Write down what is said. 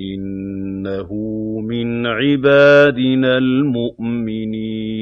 إِنَّهُ مِنْ عِبَادِنَا الْمُؤْمِنِينَ.